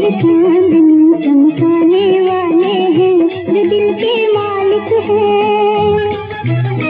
देकर चांदनी चमकाने वाले हैं जो दिल के मालिक है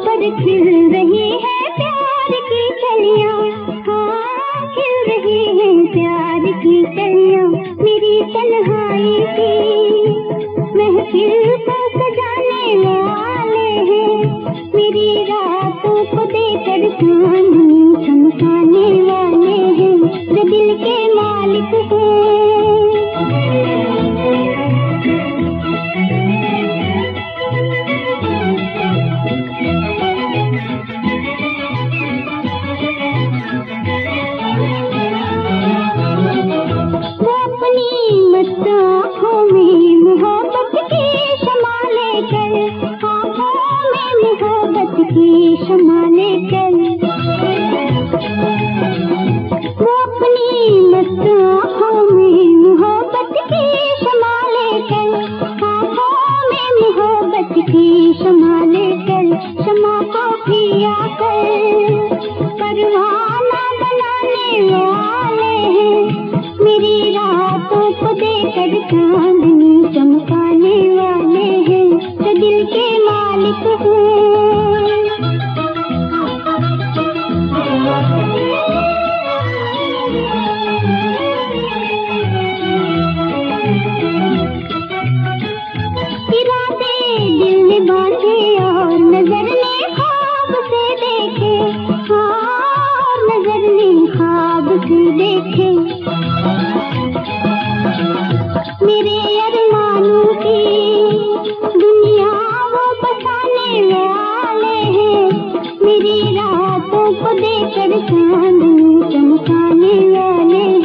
पर खिल रही है प्यार की कलियाँ हाँ खिल रही है प्यार की कलियाँ मेरी तन्हाई की महफिल को सजाने वाले हैं। मेरी रातों को देकर चांदनी चमकाने वाले हैं। जो दिल के मालिक हैं। मस्त आँखों में मोहब्बत की शमा लेकर आँखों में मोहब्बत की शमा रातों सब चांदनी चमकाने वाले हैं तो दिल के मालिक हैं। मेरी रातों को देकर चाँद चमकाने वाले